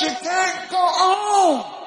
you can't go on.